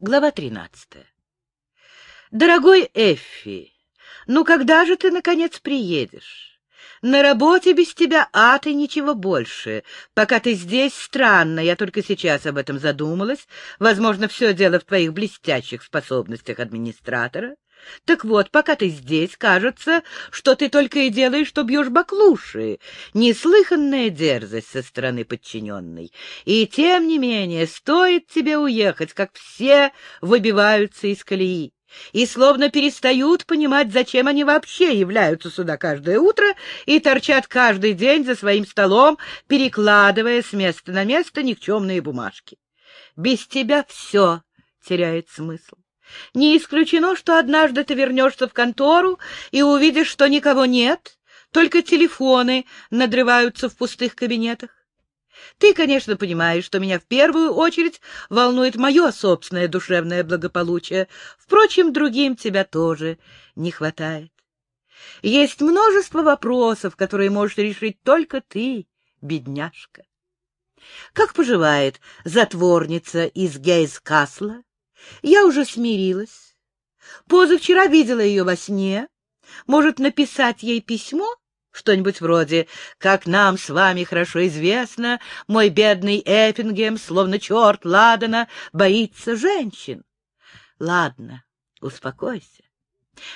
Глава тринадцатая. Дорогой Эффи, ну когда же ты, наконец, приедешь? На работе без тебя ад и ничего больше. Пока ты здесь, странно, я только сейчас об этом задумалась. Возможно, все дело в твоих блестящих способностях администратора. Так вот, пока ты здесь, кажется, что ты только и делаешь, что бьешь баклуши. Неслыханная дерзость со стороны подчиненной. И тем не менее, стоит тебе уехать, как все выбиваются из колеи и словно перестают понимать, зачем они вообще являются сюда каждое утро и торчат каждый день за своим столом, перекладывая с места на место никчемные бумажки. Без тебя все теряет смысл. Не исключено, что однажды ты вернешься в контору и увидишь, что никого нет, только телефоны надрываются в пустых кабинетах. Ты, конечно, понимаешь, что меня в первую очередь волнует мое собственное душевное благополучие. Впрочем, другим тебя тоже не хватает. Есть множество вопросов, которые можешь решить только ты, бедняжка. Как поживает затворница из Гейс-Касла? Я уже смирилась. Позавчера видела ее во сне. Может, написать ей письмо? Что-нибудь вроде «Как нам с вами хорошо известно, мой бедный Эппингем, словно черт Ладана, боится женщин». Ладно, успокойся.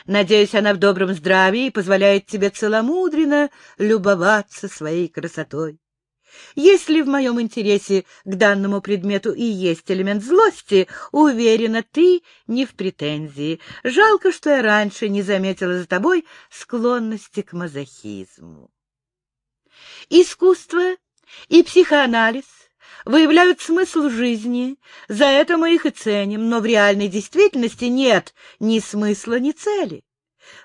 Надеюсь, она в добром здравии и позволяет тебе целомудренно любоваться своей красотой. Если в моем интересе к данному предмету и есть элемент злости, уверена, ты не в претензии. Жалко, что я раньше не заметила за тобой склонности к мазохизму. Искусство и психоанализ выявляют смысл жизни, за это мы их и ценим, но в реальной действительности нет ни смысла, ни цели.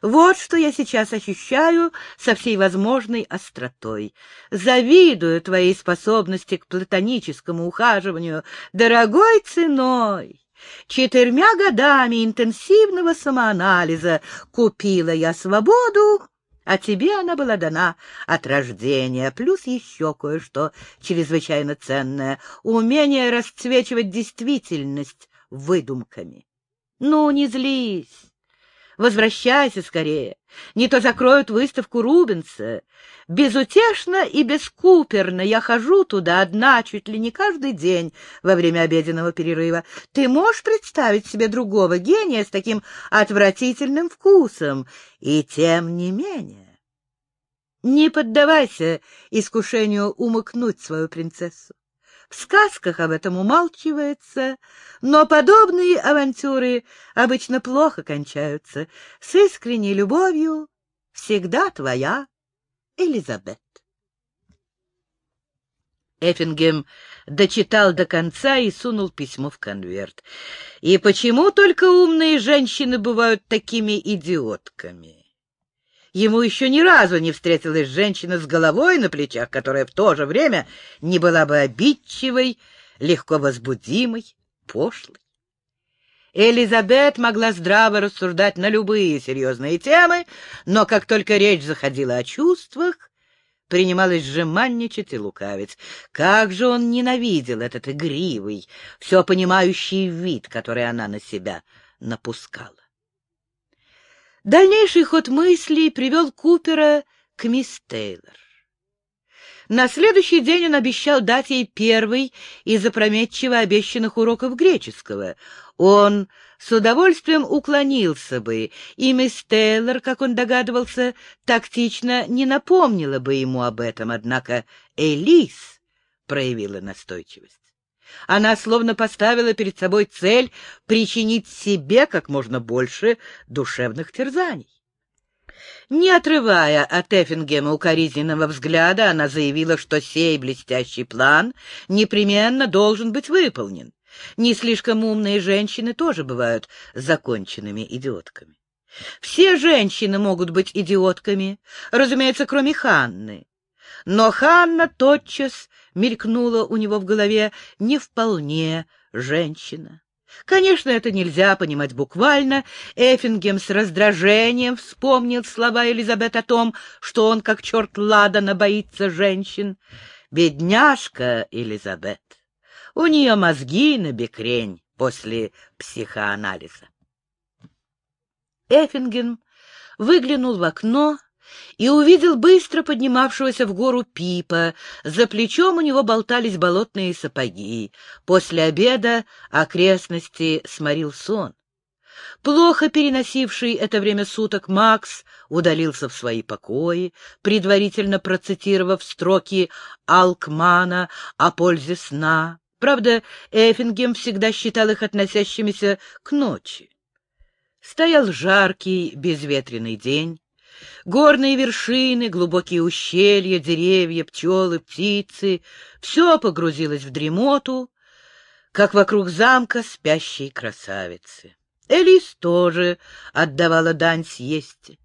Вот что я сейчас ощущаю со всей возможной остротой. Завидую твоей способности к платоническому ухаживанию дорогой ценой. Четырьмя годами интенсивного самоанализа купила я свободу, а тебе она была дана от рождения, плюс еще кое-что чрезвычайно ценное — умение расцвечивать действительность выдумками. Ну, не злись. Возвращайся скорее, не то закроют выставку Рубенса. Безутешно и бескуперно я хожу туда одна чуть ли не каждый день во время обеденного перерыва. Ты можешь представить себе другого гения с таким отвратительным вкусом? И тем не менее. Не поддавайся искушению умыкнуть свою принцессу. В сказках об этом умалчивается, но подобные авантюры обычно плохо кончаются. С искренней любовью всегда твоя Элизабет. Эффингем дочитал до конца и сунул письмо в конверт. И почему только умные женщины бывают такими идиотками? Ему еще ни разу не встретилась женщина с головой на плечах, которая в то же время не была бы обидчивой, легко возбудимой, пошлой. Элизабет могла здраво рассуждать на любые серьезные темы, но как только речь заходила о чувствах, принималась жеманничать и лукавить. Как же он ненавидел этот игривый, все понимающий вид, который она на себя напускала. Дальнейший ход мыслей привел Купера к мисс Тейлор. На следующий день он обещал дать ей первый из опрометчиво обещанных уроков греческого. Он с удовольствием уклонился бы, и мисс Тейлор, как он догадывался, тактично не напомнила бы ему об этом, однако Элис проявила настойчивость. Она словно поставила перед собой цель причинить себе как можно больше душевных терзаний. Не отрывая от Эффингема укоризненного взгляда, она заявила, что сей блестящий план непременно должен быть выполнен. Не слишком умные женщины тоже бывают законченными идиотками. Все женщины могут быть идиотками, разумеется, кроме Ханны. Но Ханна тотчас мелькнула у него в голове не вполне женщина. Конечно, это нельзя понимать буквально. Эффингем с раздражением вспомнил слова Элизабет о том, что он, как черт Ладана, боится женщин. Бедняжка Элизабет. У нее мозги на бекрень, после психоанализа. Эффинген выглянул в окно и увидел быстро поднимавшегося в гору Пипа. За плечом у него болтались болотные сапоги. После обеда окрестности сморил сон. Плохо переносивший это время суток Макс удалился в свои покои, предварительно процитировав строки Алкмана о пользе сна. Правда, Эффингем всегда считал их относящимися к ночи. Стоял жаркий, безветренный день. Горные вершины, глубокие ущелья, деревья, пчелы, птицы — все погрузилось в дремоту, как вокруг замка спящей красавицы. Элис тоже отдавала дань съесте.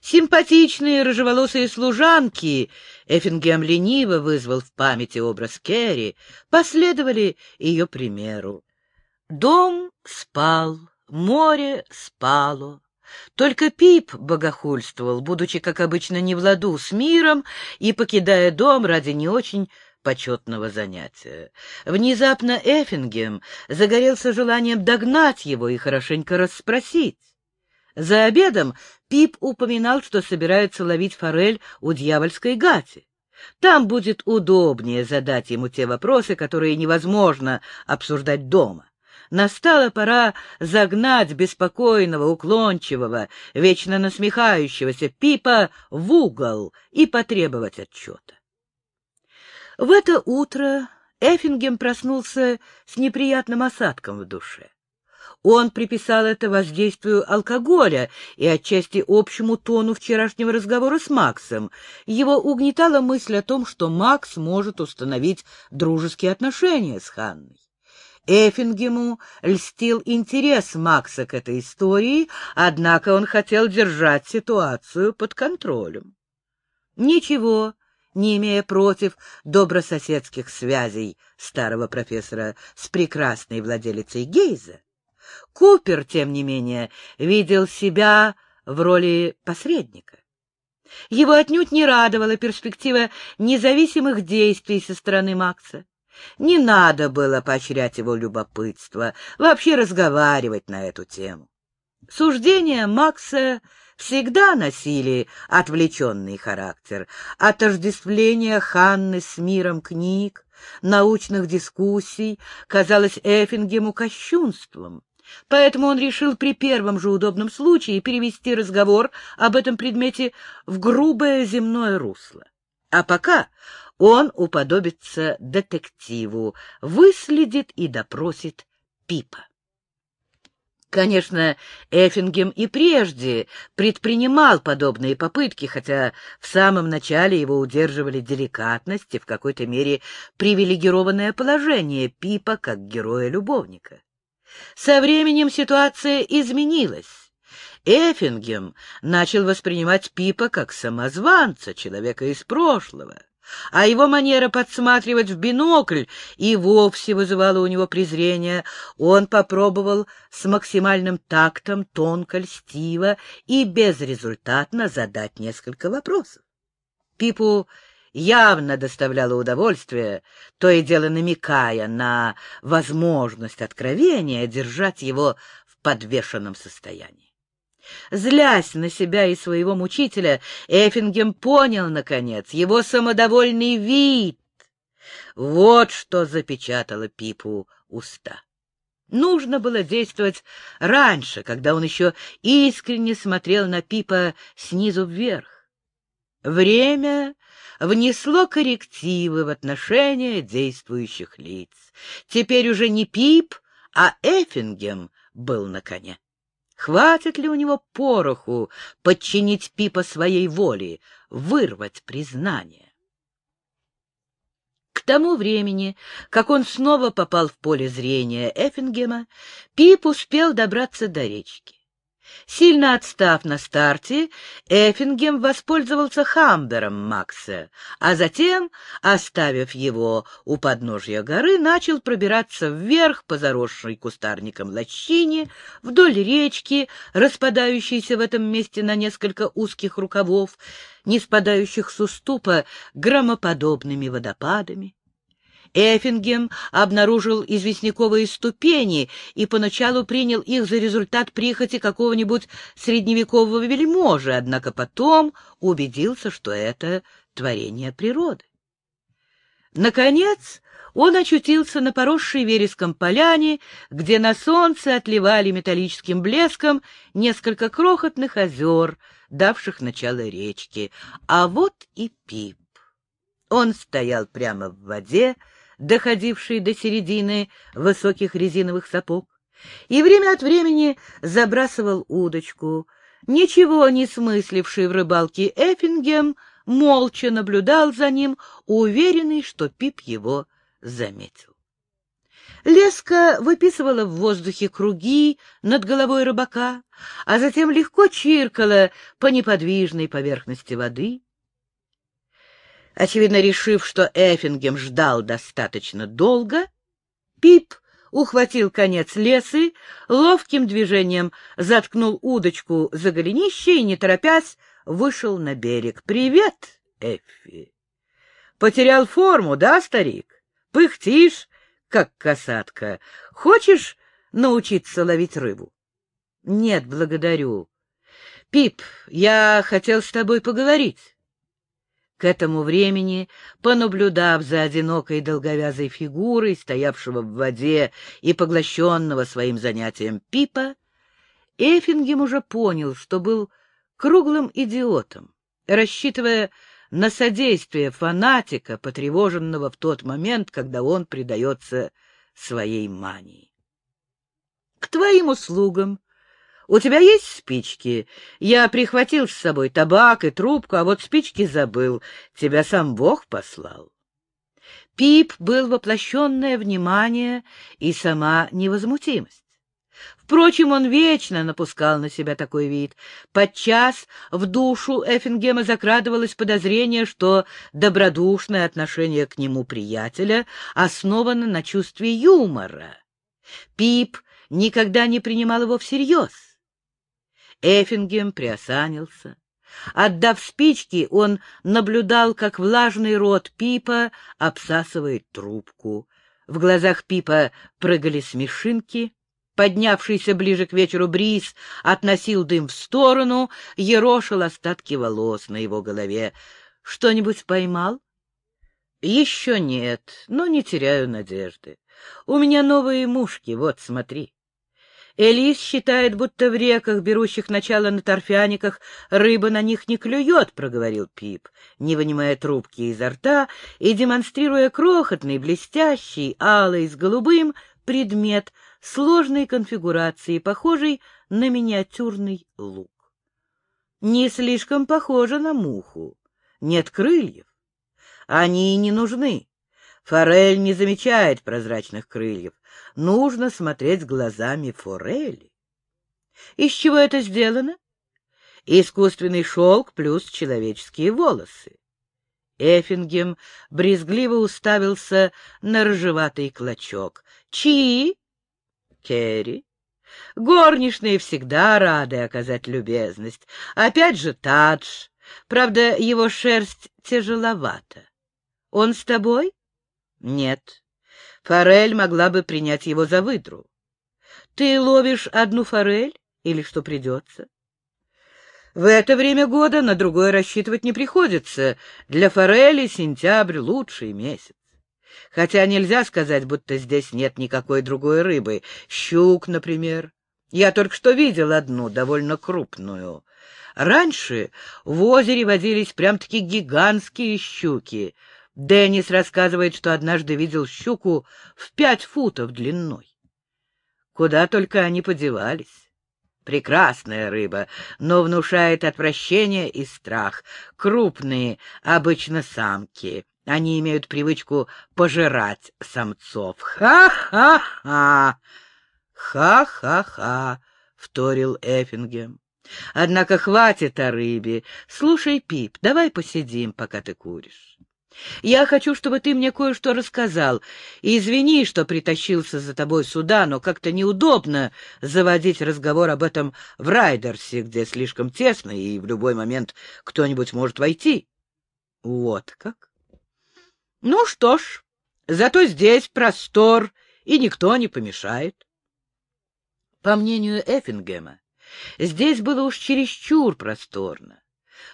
Симпатичные рыжеволосые служанки, Эффингем лениво вызвал в памяти образ Керри, последовали ее примеру. Дом спал, море спало. Только Пип богохульствовал, будучи, как обычно, не в ладу с миром и покидая дом ради не очень почетного занятия. Внезапно Эффингем загорелся желанием догнать его и хорошенько расспросить. За обедом Пип упоминал, что собирается ловить форель у дьявольской гати. Там будет удобнее задать ему те вопросы, которые невозможно обсуждать дома. Настала пора загнать беспокойного, уклончивого, вечно насмехающегося Пипа в угол и потребовать отчета. В это утро Эффингем проснулся с неприятным осадком в душе. Он приписал это воздействию алкоголя и отчасти общему тону вчерашнего разговора с Максом. Его угнетала мысль о том, что Макс может установить дружеские отношения с Ханной. Эффингему льстил интерес Макса к этой истории, однако он хотел держать ситуацию под контролем. Ничего, не имея против добрососедских связей старого профессора с прекрасной владелицей Гейза, Купер, тем не менее, видел себя в роли посредника. Его отнюдь не радовала перспектива независимых действий со стороны Макса. Не надо было поощрять его любопытство, вообще разговаривать на эту тему. Суждения Макса всегда носили отвлеченный характер. Отождествление Ханны с миром книг, научных дискуссий казалось Эффингему кощунством. Поэтому он решил при первом же удобном случае перевести разговор об этом предмете в грубое земное русло. А пока он уподобится детективу, выследит и допросит Пипа. Конечно, Эффингем и прежде предпринимал подобные попытки, хотя в самом начале его удерживали деликатность и в какой-то мере привилегированное положение Пипа как героя-любовника. Со временем ситуация изменилась. Эффингем начал воспринимать Пипа как самозванца, человека из прошлого а его манера подсматривать в бинокль и вовсе вызывала у него презрение. Он попробовал с максимальным тактом, тонко, льстиво и безрезультатно задать несколько вопросов. Пипу явно доставляло удовольствие, то и дело намекая на возможность откровения держать его в подвешенном состоянии. Злясь на себя и своего мучителя, Эффингем понял, наконец, его самодовольный вид. Вот что запечатало Пипу уста. Нужно было действовать раньше, когда он еще искренне смотрел на Пипа снизу вверх. Время внесло коррективы в отношения действующих лиц. Теперь уже не Пип, а Эффингем был на коне. Хватит ли у него пороху подчинить Пипа своей воле, вырвать признание? К тому времени, как он снова попал в поле зрения Эффингема, Пип успел добраться до речки. Сильно отстав на старте, Эффингем воспользовался хамбером Макса, а затем, оставив его у подножья горы, начал пробираться вверх по заросшей кустарником лощине, вдоль речки, распадающейся в этом месте на несколько узких рукавов, не спадающих с уступа громоподобными водопадами. Эффингем обнаружил известняковые ступени и поначалу принял их за результат прихоти какого-нибудь средневекового вельможи, однако потом убедился, что это творение природы. Наконец, он очутился на поросшей вереском поляне, где на солнце отливали металлическим блеском несколько крохотных озер, давших начало речки. А вот и Пип. Он стоял прямо в воде, доходившей до середины высоких резиновых сапог, и время от времени забрасывал удочку. Ничего не смысливший в рыбалке Эффингем молча наблюдал за ним, уверенный, что Пип его заметил. Леска выписывала в воздухе круги над головой рыбака, а затем легко чиркала по неподвижной поверхности воды. Очевидно, решив, что Эффингем ждал достаточно долго, Пип ухватил конец лесы, ловким движением заткнул удочку за голенище и, не торопясь, вышел на берег. «Привет, Эффи!» «Потерял форму, да, старик? Пыхтишь, как касатка. Хочешь научиться ловить рыбу?» «Нет, благодарю. Пип, я хотел с тобой поговорить». К этому времени, понаблюдав за одинокой долговязой фигурой, стоявшего в воде и поглощенного своим занятием Пипа, Эффингем уже понял, что был круглым идиотом, рассчитывая на содействие фанатика, потревоженного в тот момент, когда он предается своей мании. — К твоим услугам. У тебя есть спички? Я прихватил с собой табак и трубку, а вот спички забыл. Тебя сам Бог послал. Пип был воплощенное внимание и сама невозмутимость. Впрочем, он вечно напускал на себя такой вид. Подчас в душу Эффингема закрадывалось подозрение, что добродушное отношение к нему приятеля основано на чувстве юмора. Пип никогда не принимал его всерьез. Эффингем приосанился. Отдав спички, он наблюдал, как влажный рот Пипа обсасывает трубку. В глазах Пипа прыгали смешинки. Поднявшийся ближе к вечеру бриз относил дым в сторону, ерошил остатки волос на его голове. «Что-нибудь поймал?» «Еще нет, но не теряю надежды. У меня новые мушки, вот, смотри». Элис считает, будто в реках, берущих начало на торфяниках, рыба на них не клюет, — проговорил Пип, не вынимая трубки изо рта и демонстрируя крохотный, блестящий, алый с голубым предмет сложной конфигурации, похожий на миниатюрный лук. Не слишком похоже на муху. Нет крыльев. Они и не нужны. Форель не замечает прозрачных крыльев. Нужно смотреть глазами форели. Из чего это сделано? Искусственный шелк плюс человеческие волосы. Эффингем брезгливо уставился на рыжеватый клочок. Чьи? Керри. Горничные всегда рады оказать любезность. Опять же Тадж. Правда, его шерсть тяжеловата. Он с тобой? Нет. Форель могла бы принять его за выдру. Ты ловишь одну форель или что придется? В это время года на другое рассчитывать не приходится. Для форели сентябрь — лучший месяц. Хотя нельзя сказать, будто здесь нет никакой другой рыбы. Щук, например. Я только что видел одну, довольно крупную. Раньше в озере водились прям-таки гигантские щуки. Деннис рассказывает, что однажды видел щуку в пять футов длиной. Куда только они подевались. Прекрасная рыба, но внушает отвращение и страх. Крупные, обычно самки. Они имеют привычку пожирать самцов. Ха-ха-ха! Ха-ха-ха! — вторил Эффингем. Однако хватит о рыбе. Слушай, Пип, давай посидим, пока ты куришь. Я хочу, чтобы ты мне кое-что рассказал. И извини, что притащился за тобой сюда, но как-то неудобно заводить разговор об этом в Райдерсе, где слишком тесно, и в любой момент кто-нибудь может войти. Вот как? Ну что ж, Зато здесь простор, и никто не помешает. По мнению Эффингема, здесь было уж чересчур просторно.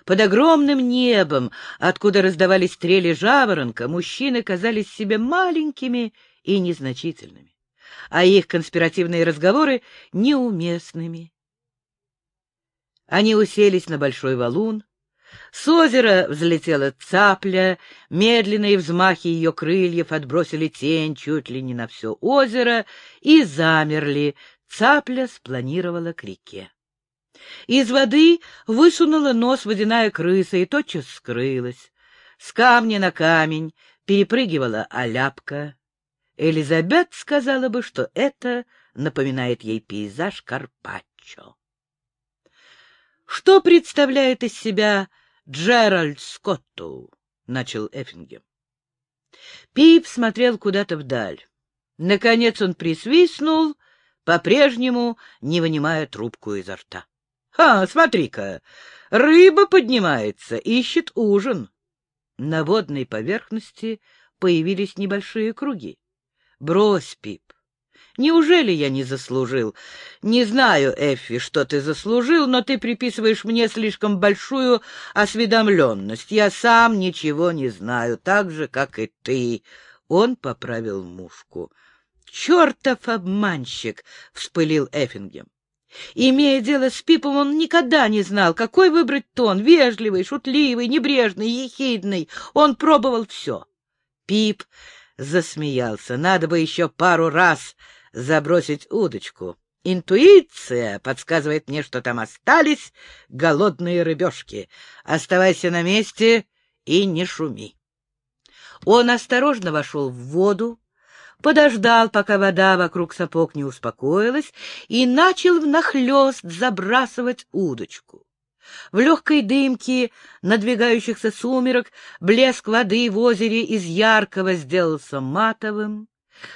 Под огромным небом, откуда раздавались трели жаворонка, мужчины казались себе маленькими и незначительными, а их конспиративные разговоры — неуместными. Они уселись на большой валун, с озера взлетела цапля, медленные взмахи ее крыльев отбросили тень чуть ли не на все озеро и замерли, цапля спланировала к реке. Из воды высунула нос водяная крыса и тотчас скрылась. С камня на камень перепрыгивала оляпка. Элизабет сказала бы, что это напоминает ей пейзаж Карпаччо. Что представляет из себя Джеральд Скотту? — начал Эффингем. Пип смотрел куда-то вдаль. Наконец он присвистнул, по-прежнему не вынимая трубку изо рта. «А, смотри-ка, рыба поднимается, ищет ужин». На водной поверхности появились небольшие круги. «Брось, Пип, неужели я не заслужил? Не знаю, Эффи, что ты заслужил, но ты приписываешь мне слишком большую осведомленность. Я сам ничего не знаю, так же, как и ты». Он поправил мушку. «Чертов обманщик!» — вспылил Эффингем. Имея дело с Пипом, он никогда не знал, какой выбрать тон — вежливый, шутливый, небрежный, ехидный. Он пробовал все. Пип засмеялся. Надо бы еще пару раз забросить удочку. Интуиция подсказывает мне, что там остались голодные рыбешки. Оставайся на месте и не шуми. Он осторожно вошел в воду, подождал, пока вода вокруг сапог не успокоилась, и начал внахлёст забрасывать удочку. В легкой дымке надвигающихся сумерок блеск воды в озере из яркого сделался матовым.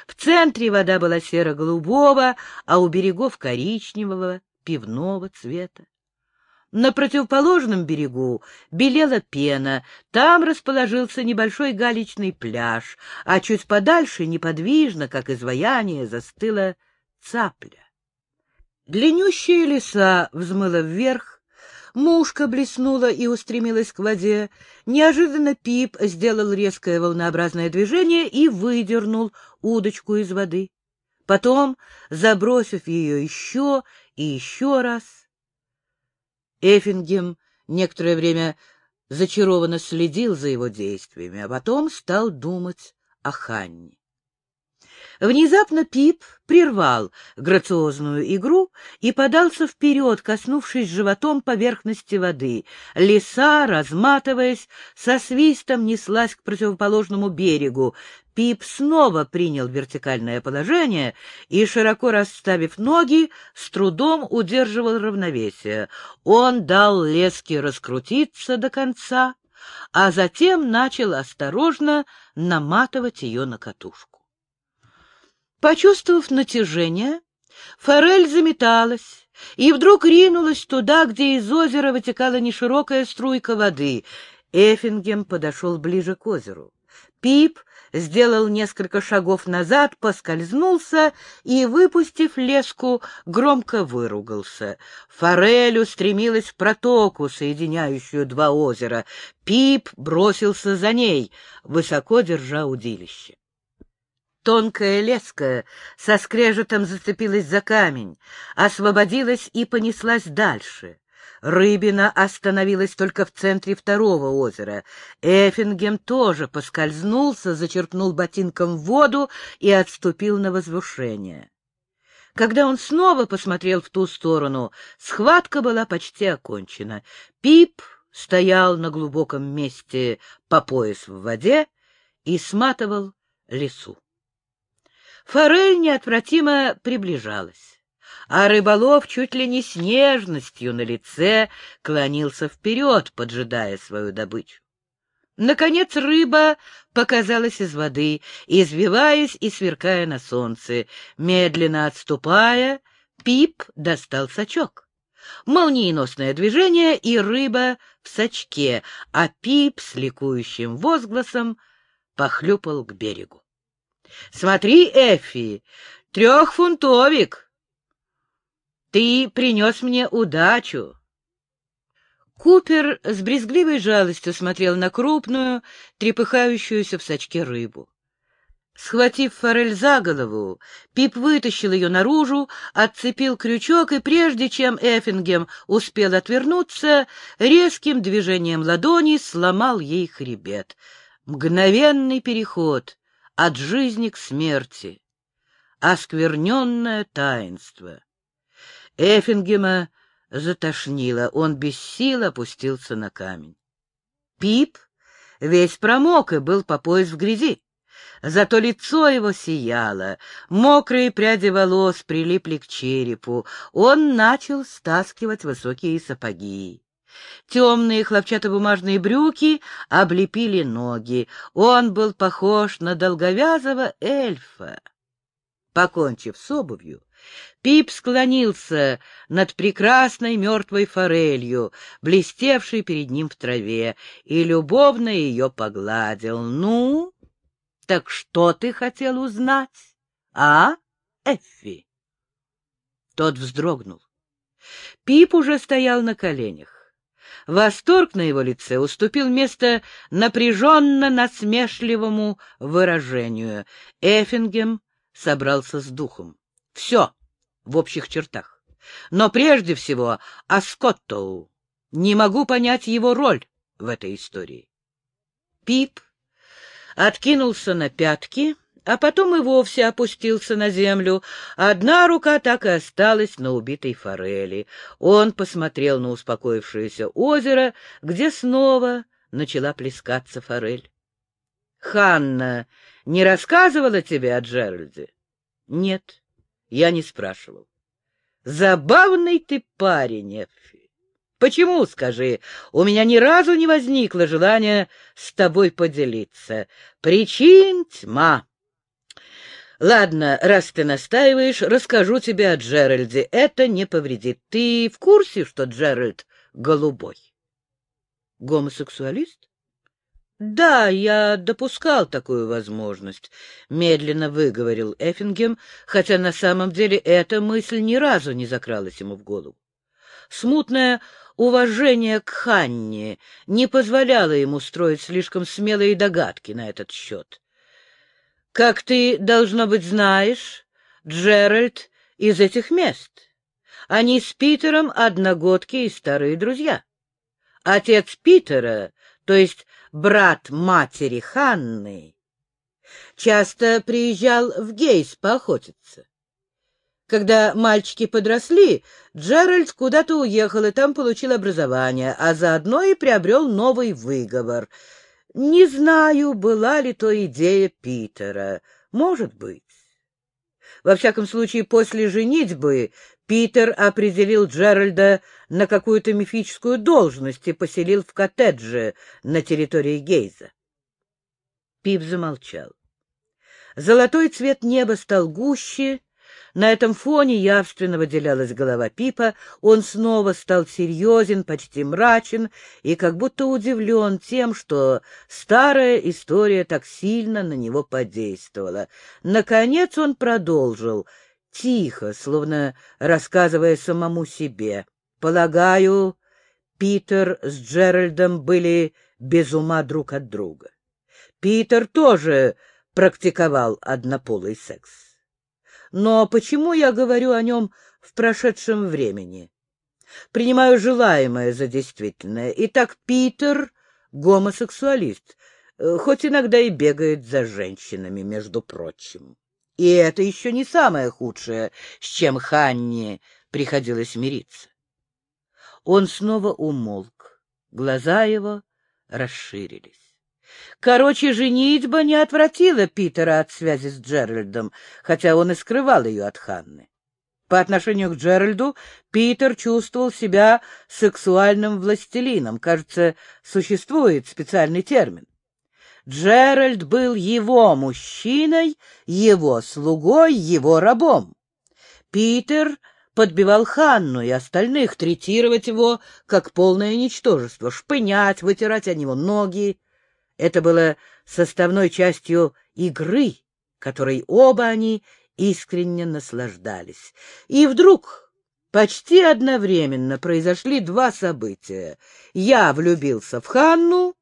В центре вода была серо-голубого, а у берегов коричневого, пивного цвета. На противоположном берегу белела пена, там расположился небольшой галечный пляж, а чуть подальше, неподвижно, как изваяние, застыла цапля. Длиннющая леса взмыла вверх, мушка блеснула и устремилась к воде. Неожиданно Пип сделал резкое волнообразное движение и выдернул удочку из воды. Потом, забросив ее еще и еще раз, Эффингем некоторое время зачарованно следил за его действиями, а потом стал думать о Ханне. Внезапно Пип прервал грациозную игру и подался вперед, коснувшись животом поверхности воды. Лиса, разматываясь, со свистом неслась к противоположному берегу. Пип снова принял вертикальное положение и, широко расставив ноги, с трудом удерживал равновесие. Он дал леске раскрутиться до конца, а затем начал осторожно наматывать ее на катушку. Почувствовав натяжение, форель заметалась и вдруг ринулась туда, где из озера вытекала неширокая струйка воды. Эффингем подошел ближе к озеру. Пип сделал несколько шагов назад, поскользнулся и, выпустив леску, громко выругался. Форель устремилась в протоку, соединяющую два озера. Пип бросился за ней, высоко держа удилище. Тонкая леска со скрежетом зацепилась за камень, освободилась и понеслась дальше. Рыбина остановилась только в центре второго озера. Эффингем тоже поскользнулся, зачерпнул ботинком воду и отступил на возвышение. Когда он снова посмотрел в ту сторону, схватка была почти окончена. Пип стоял на глубоком месте по пояс в воде и сматывал лесу. Форель неотвратимо приближалась, а рыболов чуть ли не с нежностью на лице клонился вперед, поджидая свою добычу. Наконец рыба показалась из воды, извиваясь и сверкая на солнце. Медленно отступая, Пип достал сачок. Молниеносное движение, и рыба в сачке, а Пип с ликующим возгласом похлюпал к берегу. Смотри, Эффи, трехфунтовик. Ты принес мне удачу. Купер с брезгливой жалостью смотрел на крупную, трепыхающуюся в сачке рыбу. Схватив форель за голову, Пип вытащил ее наружу, отцепил крючок и, прежде чем Эффингем успел отвернуться, резким движением ладони сломал ей хребет. Мгновенный переход от жизни к смерти. Оскверненное таинство. Эффингема затошнило, он без сил опустился на камень. Пип весь промок и был по пояс в грязи. Зато лицо его сияло, мокрые пряди волос прилипли к черепу. Он начал стаскивать высокие сапоги. Темные хлопчатобумажные брюки облепили ноги. Он был похож на долговязого эльфа. Покончив с обувью, Пип склонился над прекрасной мертвой форелью, блестевшей перед ним в траве, и любовно ее погладил. «Ну, так что ты хотел узнать, а, Эффи?» Тот вздрогнул. Пип уже стоял на коленях. Восторг на его лице уступил место напряженно-насмешливому выражению. Эффингем собрался с духом. Все в общих чертах. Но прежде всего о Скоттоу. Не могу понять его роль в этой истории. Пип откинулся на пятки, а потом и вовсе опустился на землю. Одна рука так и осталась на убитой форели. Он посмотрел на успокоившееся озеро, где снова начала плескаться форель. — Ханна не рассказывала тебе о Джеральде? — Нет, я не спрашивал. — Забавный ты парень, Эффи. Почему, скажи, у меня ни разу не возникло желания с тобой поделиться? Причин тьма. Ладно, раз ты настаиваешь, расскажу тебе о Джеральде. Это не повредит. Ты в курсе, что Джеральд голубой? Гомосексуалист? Да, я допускал такую возможность, медленно выговорил Эффингем, хотя на самом деле эта мысль ни разу не закралась ему в голову. Смутное уважение к Ханне не позволяло ему строить слишком смелые догадки на этот счет. Как ты, должно быть, знаешь, Джеральд из этих мест. Они с Питером одногодки и старые друзья. Отец Питера, то есть брат матери Ханны, часто приезжал в Гейс поохотиться. Когда мальчики подросли, Джеральд куда-то уехал и там получил образование, а заодно и приобрел новый выговор — не знаю, была ли то идея Питера. Может быть. Во всяком случае, после женитьбы Питер определил Джеральда на какую-то мифическую должность и поселил в коттедже на территории Гейза. Пип замолчал. Золотой цвет неба стал гуще, на этом фоне явственно выделялась голова Пипа, он снова стал серьезен, почти мрачен и как будто удивлен тем, что старая история так сильно на него подействовала. Наконец он продолжил, тихо, словно рассказывая самому себе. «Полагаю, Питер с Джеральдом были без ума друг от друга. Питер тоже практиковал однополый секс. Но почему я говорю о нем в прошедшем времени? Принимаю желаемое за действительное. Итак, Питер — гомосексуалист, э, хоть иногда и бегает за женщинами, между прочим. И это еще не самое худшее, с чем Ханне приходилось мириться. Он снова умолк, глаза его расширились. Короче, женитьба не отвратила Питера от связи с Джеральдом, хотя он и скрывал ее от Ханны. По отношению к Джеральду Питер чувствовал себя сексуальным властелином. Кажется, существует специальный термин. Джеральд был его мужчиной, его слугой, его рабом. Питер подбивал Ханну и остальных третировать его как полное ничтожество, шпынять, вытирать о него ноги. Это было составной частью игры, которой оба они искренне наслаждались. И вдруг почти одновременно произошли два события. Я влюбился в Ханну,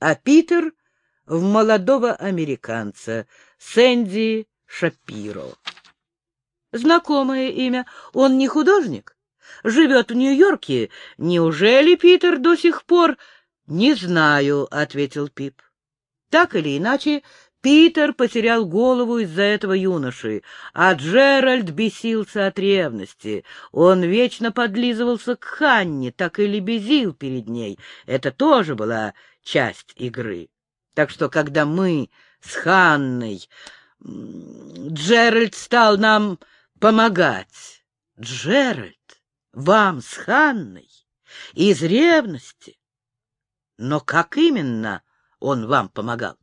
а Питер — в молодого американца Сэнди Шапиро. Знакомое имя. Он не художник? Живет в Нью-Йорке. Неужели Питер до сих пор... — Не знаю, — ответил Пип. Так или иначе, Питер потерял голову из-за этого юноши, а Джеральд бесился от ревности. Он вечно подлизывался к Ханне, так и лебезил перед ней. Это тоже была часть игры. Так что, когда мы с Ханной... Джеральд стал нам помогать. Джеральд, вам с Ханной? Из ревности? Но как именно он вам помогал?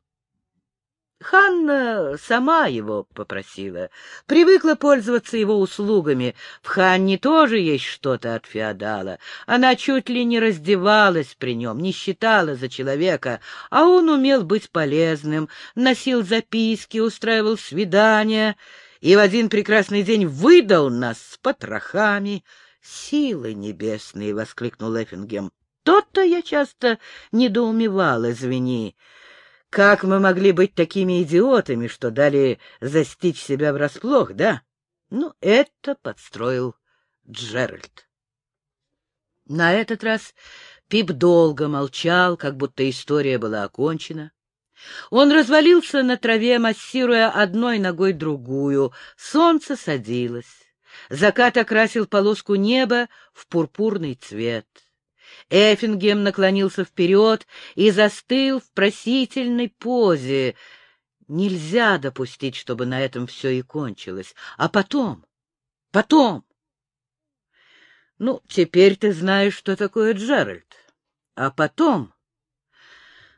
Ханна сама его попросила. Привыкла пользоваться его услугами. В Ханне тоже есть что-то от феодала. Она чуть ли не раздевалась при нем, не считала за человека, а он умел быть полезным, носил записки, устраивал свидания и в один прекрасный день выдал нас с потрохами. «Силы небесные!» — воскликнул Эффингем. «То-то я часто недоумевал, извини». Как мы могли быть такими идиотами, что дали застичь себя врасплох, да? Ну, это подстроил Джеральд. На этот раз Пип долго молчал, как будто история была окончена. Он развалился на траве, массируя одной ногой другую. Солнце садилось. Закат окрасил полоску неба в пурпурный цвет. Эффингем наклонился вперед и застыл в просительной позе. Нельзя допустить, чтобы на этом все и кончилось. А потом? Потом? Ну, теперь ты знаешь, что такое Джеральд. А потом...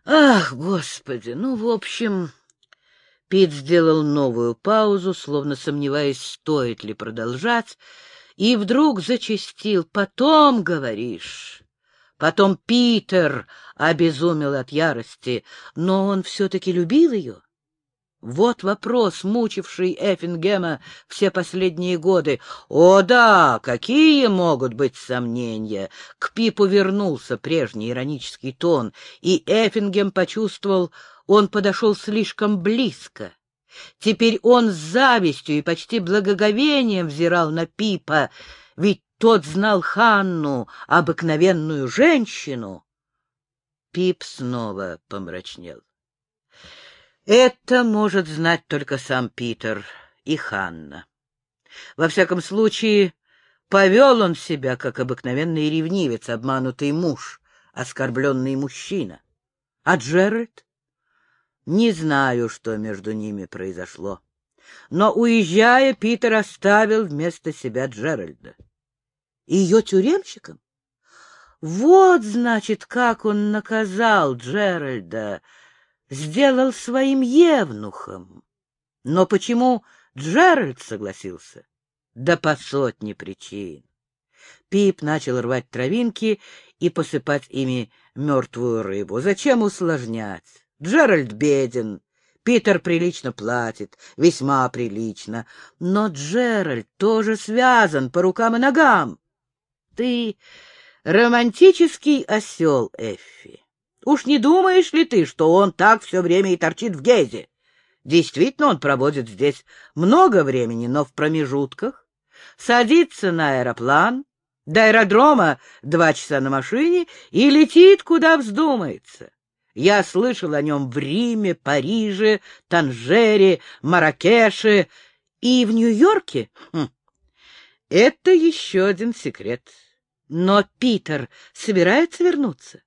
Ах, господи, ну, в общем... Пит сделал новую паузу, словно сомневаясь, стоит ли продолжать, и вдруг зачастил. «Потом, говоришь, Потом Питер обезумел от ярости, но он все-таки любил ее. Вот вопрос, мучивший Эффингема все последние годы. О да, какие могут быть сомнения? К Пипу вернулся прежний иронический тон, и Эффингем почувствовал, он подошел слишком близко. Теперь он с завистью и почти благоговением взирал на Пипа, ведь тот знал Ханну, обыкновенную женщину. Пип снова помрачнел. Это может знать только сам Питер и Ханна. Во всяком случае, повел он себя, как обыкновенный ревнивец, обманутый муж, оскорбленный мужчина. А Джеральд? Не знаю, что между ними произошло. Но, уезжая, Питер оставил вместо себя Джеральда ее тюремщиком? Вот, значит, как он наказал Джеральда, сделал своим евнухом. Но почему Джеральд согласился? Да по сотне причин. Пип начал рвать травинки и посыпать ими мертвую рыбу. Зачем усложнять? Джеральд беден, Питер прилично платит, весьма прилично, но Джеральд тоже связан по рукам и ногам ты романтический осел, Эффи. Уж не думаешь ли ты, что он так все время и торчит в Гезе? Действительно, он проводит здесь много времени, но в промежутках садится на аэроплан, до аэродрома два часа на машине и летит, куда вздумается. Я слышал о нем в Риме, Париже, Танжере, Маракеше и в Нью-Йорке. Хм. Это еще один секрет. Но Питер собирается вернуться?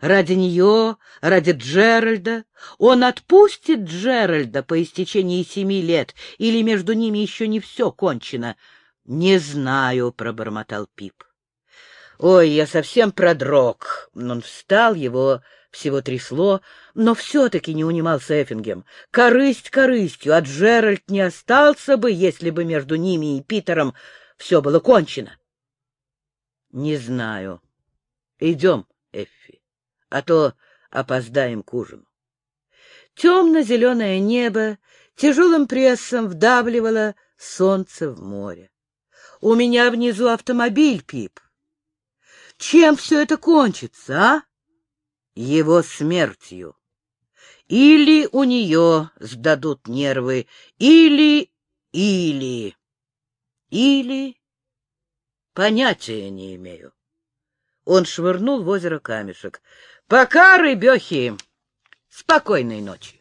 Ради нее, ради Джеральда? Он отпустит Джеральда по истечении семи лет, или между ними еще не все кончено? — Не знаю, — пробормотал Пип. — Ой, я совсем продрог. Он встал, его всего трясло, но все-таки не унимался Эффингем. Корысть корыстью, а Джеральд не остался бы, если бы между ними и Питером все было кончено. — не знаю. Идем, Эффи, а то опоздаем к ужину. Темно-зеленое небо тяжелым прессом вдавливало солнце в море. У меня внизу автомобиль, Пип. Чем все это кончится, а? Его смертью. Или у нее сдадут нервы, или, или, или... Понятия не имею. Он швырнул в озеро камешек. Пока, рыбехи! Спокойной ночи!